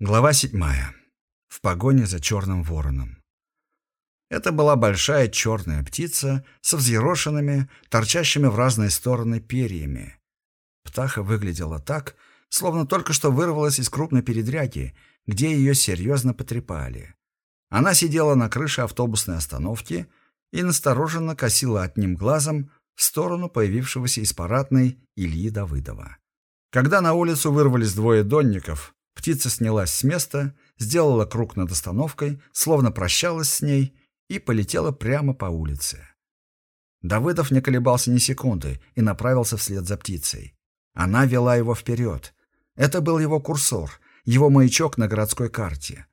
Глава седьмая. В погоне за черным вороном. Это была большая черная птица со взъерошенными, торчащими в разные стороны перьями. Птаха выглядела так, словно только что вырвалась из крупной передряги, где ее серьезно потрепали. Она сидела на крыше автобусной остановки и настороженно косила одним глазом в сторону появившегося из парадной Ильи Давыдова. Когда на улицу вырвались двое донников, Птица снялась с места, сделала круг над остановкой, словно прощалась с ней и полетела прямо по улице. Давыдов не колебался ни секунды и направился вслед за птицей. Она вела его вперед. Это был его курсор, его маячок на городской карте.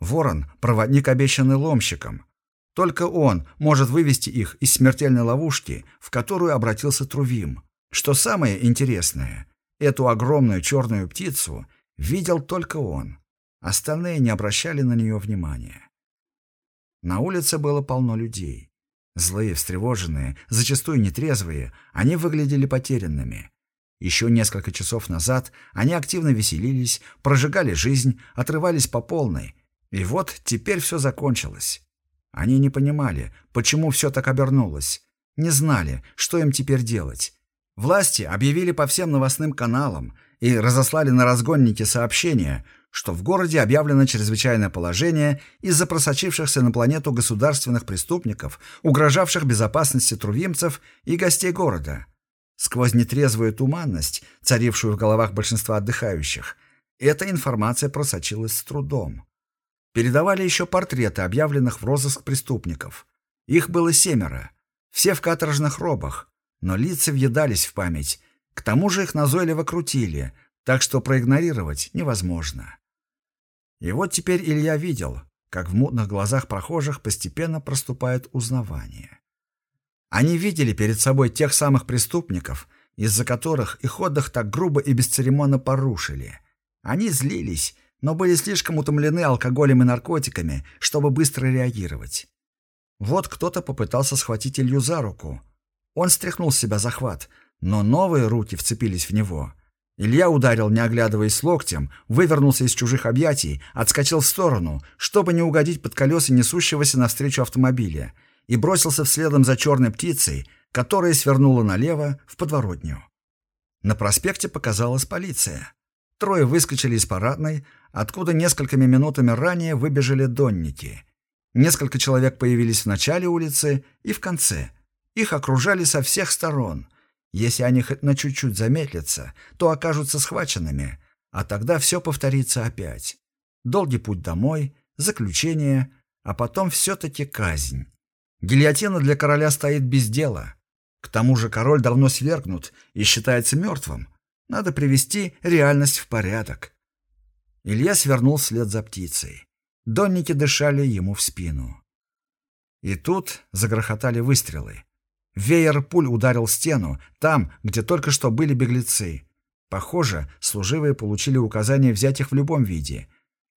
Ворон — проводник, обещанный ломщиком. Только он может вывести их из смертельной ловушки, в которую обратился Трувим. Что самое интересное, эту огромную черную птицу видел только он. Остальные не обращали на нее внимания. На улице было полно людей. Злые, встревоженные, зачастую нетрезвые, они выглядели потерянными. Еще несколько часов назад они активно веселились, прожигали жизнь, отрывались по полной. И вот теперь все закончилось. Они не понимали, почему все так обернулось. Не знали, что им теперь делать. Власти объявили по всем новостным каналам, и разослали на разгонники сообщение, что в городе объявлено чрезвычайное положение из-за просочившихся на планету государственных преступников, угрожавших безопасности трувимцев и гостей города. Сквозь нетрезвую туманность, царившую в головах большинства отдыхающих, эта информация просочилась с трудом. Передавали еще портреты объявленных в розыск преступников. Их было семеро, все в каторжных робах, но лица въедались в память, к тому же их назойливо крутили, так что проигнорировать невозможно. И вот теперь Илья видел, как в мутных глазах прохожих постепенно проступает узнавание. Они видели перед собой тех самых преступников, из-за которых их отдых так грубо и бесцеремонно порушили. Они злились, но были слишком утомлены алкоголем и наркотиками, чтобы быстро реагировать. Вот кто-то попытался схватить Илью за руку. Он стряхнул с себя захват, но новые руки вцепились в него. Илья ударил, не оглядываясь локтем, вывернулся из чужих объятий, отскочил в сторону, чтобы не угодить под колеса несущегося навстречу автомобиля, и бросился вследом за черной птицей, которая свернула налево в подворотню. На проспекте показалась полиция. Трое выскочили из парадной, откуда несколькими минутами ранее выбежали донники. Несколько человек появились в начале улицы и в конце. Их окружали со всех сторон. Если они хоть на чуть-чуть замедлятся, то окажутся схваченными, а тогда все повторится опять. Долгий путь домой, заключение, а потом все-таки казнь. Гильотина для короля стоит без дела. К тому же король давно свергнут и считается мертвым. Надо привести реальность в порядок. Илья свернул вслед за птицей. Донники дышали ему в спину. И тут загрохотали выстрелы. Веер пуль ударил стену, там, где только что были беглецы. Похоже, служивые получили указание взять их в любом виде.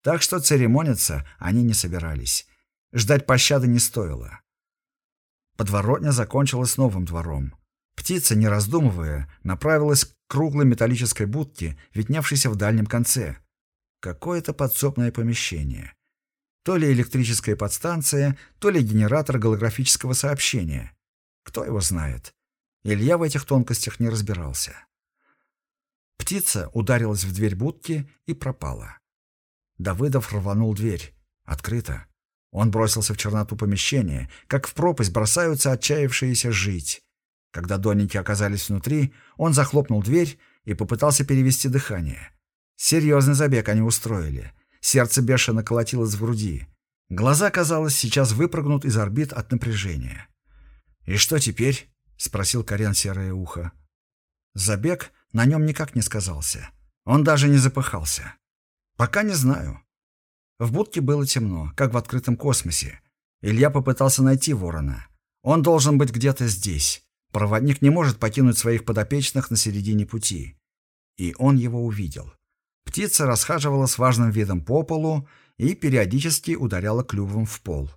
Так что церемониться они не собирались. Ждать пощады не стоило. Подворотня закончилась новым двором. Птица, не раздумывая, направилась к круглой металлической будке, видневшейся в дальнем конце. Какое-то подсобное помещение. То ли электрическая подстанция, то ли генератор голографического сообщения. Кто его знает? Илья в этих тонкостях не разбирался. Птица ударилась в дверь будки и пропала. Давыдов рванул дверь. Открыто. Он бросился в черноту помещения, как в пропасть бросаются отчаявшиеся жить. Когда донники оказались внутри, он захлопнул дверь и попытался перевести дыхание. Серьезный забег они устроили. Сердце бешено колотилось в груди. Глаза, казалось, сейчас выпрыгнут из орбит от напряжения. «И что теперь?» — спросил Карен серое ухо. Забег на нем никак не сказался. Он даже не запыхался. «Пока не знаю». В будке было темно, как в открытом космосе. Илья попытался найти ворона. Он должен быть где-то здесь. Проводник не может покинуть своих подопечных на середине пути. И он его увидел. Птица расхаживала с важным видом по полу и периодически ударяла клювом в пол.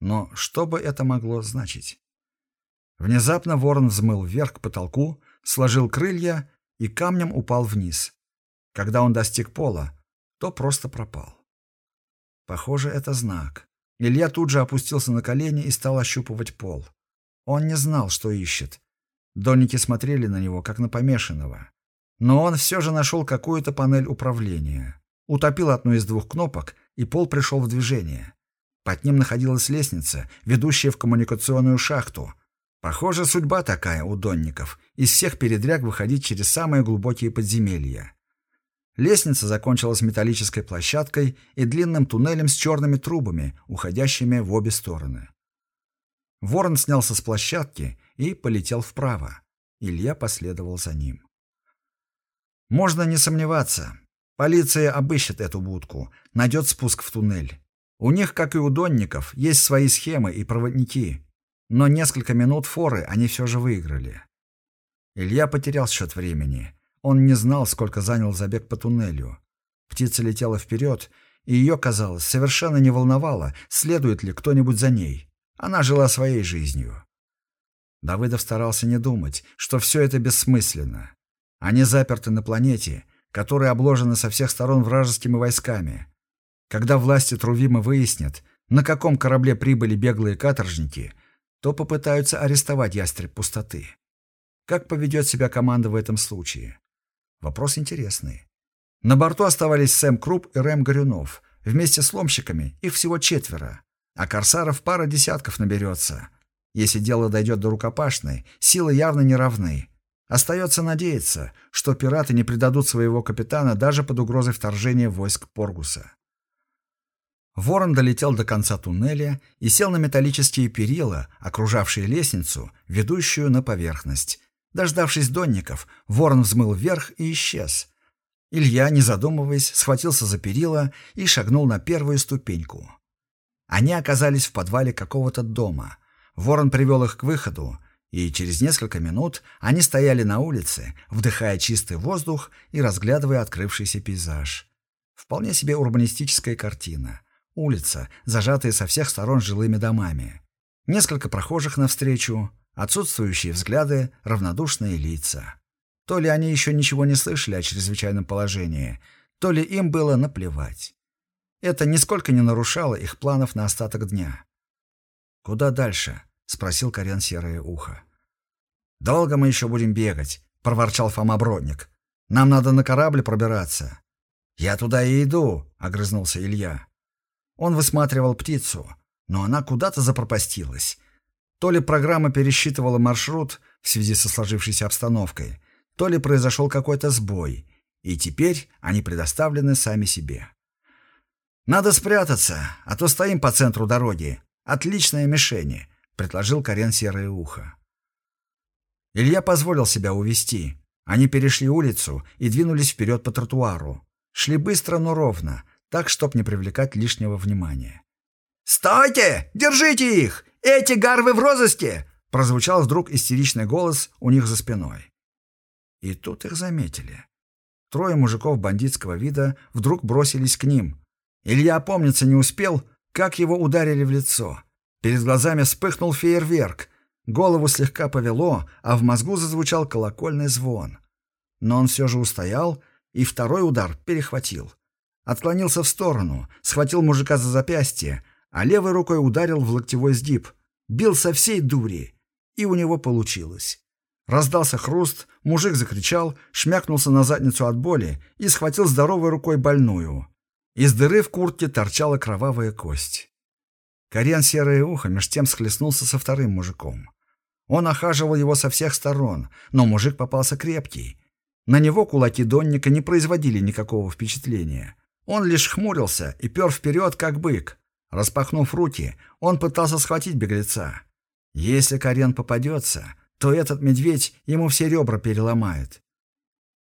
Но что бы это могло значить? Внезапно ворон взмыл вверх к потолку, сложил крылья и камнем упал вниз. Когда он достиг пола, то просто пропал. Похоже, это знак. Илья тут же опустился на колени и стал ощупывать пол. Он не знал, что ищет. Донники смотрели на него, как на помешанного. Но он все же нашел какую-то панель управления. Утопил одну из двух кнопок, и пол пришел в движение. Под ним находилась лестница, ведущая в коммуникационную шахту. Похоже, судьба такая у донников — из всех передряг выходить через самые глубокие подземелья. Лестница закончилась металлической площадкой и длинным туннелем с черными трубами, уходящими в обе стороны. Ворон снялся с площадки и полетел вправо. Илья последовал за ним. Можно не сомневаться. Полиция обыщет эту будку, найдет спуск в туннель. У них, как и у донников, есть свои схемы и проводники. Но несколько минут форы они все же выиграли. Илья потерял счет времени. Он не знал, сколько занял забег по туннелю. Птица летела вперед, и ее, казалось, совершенно не волновало, следует ли кто-нибудь за ней. Она жила своей жизнью. Давыдов старался не думать, что все это бессмысленно. Они заперты на планете, которая обложена со всех сторон вражескими войсками. Когда власти Трувима выяснят, на каком корабле прибыли беглые каторжники, то попытаются арестовать ястреб пустоты. Как поведет себя команда в этом случае? Вопрос интересный. На борту оставались Сэм Круп и Рэм Горюнов. Вместе с ломщиками их всего четверо. А корсаров пара десятков наберется. Если дело дойдет до рукопашной, силы явно не равны. Остается надеяться, что пираты не предадут своего капитана даже под угрозой вторжения войск Поргуса. Ворон долетел до конца туннеля и сел на металлические перила, окружавшие лестницу, ведущую на поверхность, Дождавшись донников, ворон взмыл вверх и исчез. Илья, не задумываясь, схватился за перила и шагнул на первую ступеньку. Они оказались в подвале какого-то дома. Ворон привел их к выходу, и через несколько минут они стояли на улице, вдыхая чистый воздух и разглядывая открывшийся пейзаж. Вполне себе урбанистическая картина. Улица, зажатая со всех сторон жилыми домами. Несколько прохожих навстречу, Отсутствующие взгляды, равнодушные лица. То ли они еще ничего не слышали о чрезвычайном положении, то ли им было наплевать. Это нисколько не нарушало их планов на остаток дня. «Куда дальше?» — спросил Карен Серое Ухо. «Долго мы еще будем бегать», — проворчал Фома Бродник. «Нам надо на корабль пробираться». «Я туда и иду», — огрызнулся Илья. Он высматривал птицу, но она куда-то запропастилась, то ли программа пересчитывала маршрут в связи со сложившейся обстановкой, то ли произошел какой-то сбой, и теперь они предоставлены сами себе. «Надо спрятаться, а то стоим по центру дороги. Отличная мишень», — предложил Карен Серое Ухо. Илья позволил себя увести. Они перешли улицу и двинулись вперед по тротуару. Шли быстро, но ровно, так, чтоб не привлекать лишнего внимания. «Стойте! Держите их! Эти гарвы в розыске!» Прозвучал вдруг истеричный голос у них за спиной. И тут их заметили. Трое мужиков бандитского вида вдруг бросились к ним. Илья опомниться не успел, как его ударили в лицо. Перед глазами вспыхнул фейерверк. Голову слегка повело, а в мозгу зазвучал колокольный звон. Но он все же устоял, и второй удар перехватил. Отклонился в сторону, схватил мужика за запястье, а левой рукой ударил в локтевой сгиб. Бил со всей дури, и у него получилось. Раздался хруст, мужик закричал, шмякнулся на задницу от боли и схватил здоровой рукой больную. Из дыры в куртке торчала кровавая кость. Карен Серое Ухо меж тем схлестнулся со вторым мужиком. Он охаживал его со всех сторон, но мужик попался крепкий. На него кулаки Донника не производили никакого впечатления. Он лишь хмурился и пер вперед, как бык. Распахнув руки, он пытался схватить беглеца. Если Карен попадется, то этот медведь ему все ребра переломает.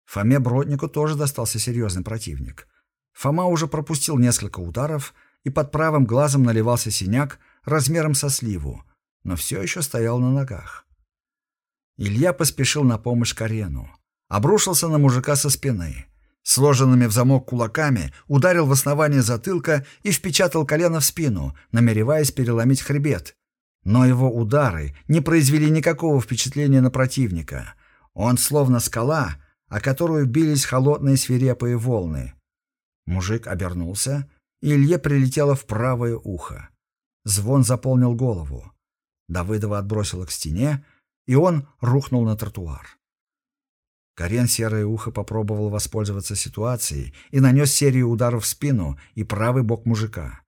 Фоме Броднику тоже достался серьезный противник. Фома уже пропустил несколько ударов, и под правым глазом наливался синяк размером со сливу, но все еще стоял на ногах. Илья поспешил на помощь Карену. Обрушился на мужика со спины сложенными в замок кулаками, ударил в основание затылка и впечатал колено в спину, намереваясь переломить хребет. Но его удары не произвели никакого впечатления на противника. Он словно скала, о которую бились холодные свирепые волны. Мужик обернулся, и Илье прилетело в правое ухо. Звон заполнил голову. Давыдова отбросила к стене, и он рухнул на тротуар. Карен Серое Ухо попробовал воспользоваться ситуацией и нанес серию ударов в спину и правый бок мужика.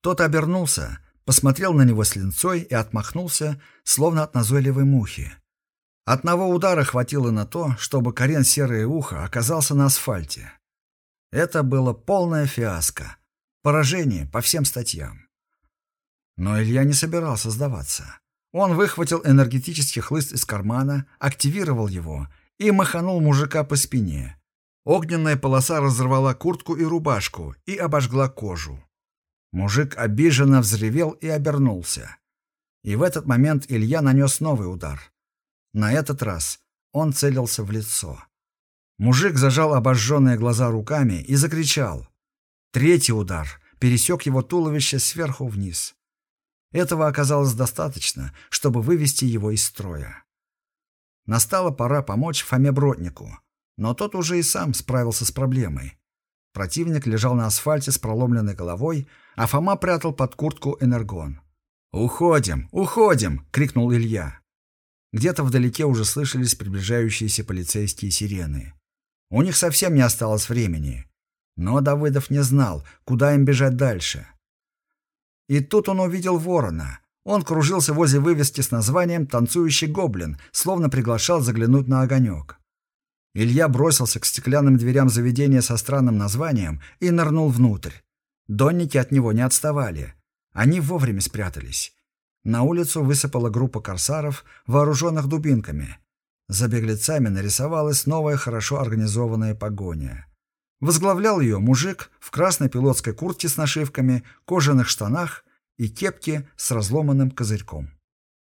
Тот обернулся, посмотрел на него с линцой и отмахнулся, словно от назойливой мухи. Одного удара хватило на то, чтобы Карен Серое Ухо оказался на асфальте. Это было полная фиаско. Поражение по всем статьям. Но Илья не собирался сдаваться. Он выхватил энергетический хлыст из кармана, активировал его и маханул мужика по спине. Огненная полоса разорвала куртку и рубашку и обожгла кожу. Мужик обиженно взревел и обернулся. И в этот момент Илья нанес новый удар. На этот раз он целился в лицо. Мужик зажал обожженные глаза руками и закричал. Третий удар пересек его туловище сверху вниз. Этого оказалось достаточно, чтобы вывести его из строя. Настала пора помочь Фоме Броднику, но тот уже и сам справился с проблемой. Противник лежал на асфальте с проломленной головой, а Фома прятал под куртку энергон. «Уходим! Уходим!» — крикнул Илья. Где-то вдалеке уже слышались приближающиеся полицейские сирены. У них совсем не осталось времени. Но Давыдов не знал, куда им бежать дальше. И тут он увидел ворона. Он кружился возле вывески с названием «Танцующий гоблин», словно приглашал заглянуть на огонек. Илья бросился к стеклянным дверям заведения со странным названием и нырнул внутрь. Донники от него не отставали. Они вовремя спрятались. На улицу высыпала группа корсаров, вооруженных дубинками. За беглецами нарисовалась новая хорошо организованная погоня. Возглавлял ее мужик в красной пилотской куртке с нашивками, кожаных штанах и кепке с разломанным козырьком.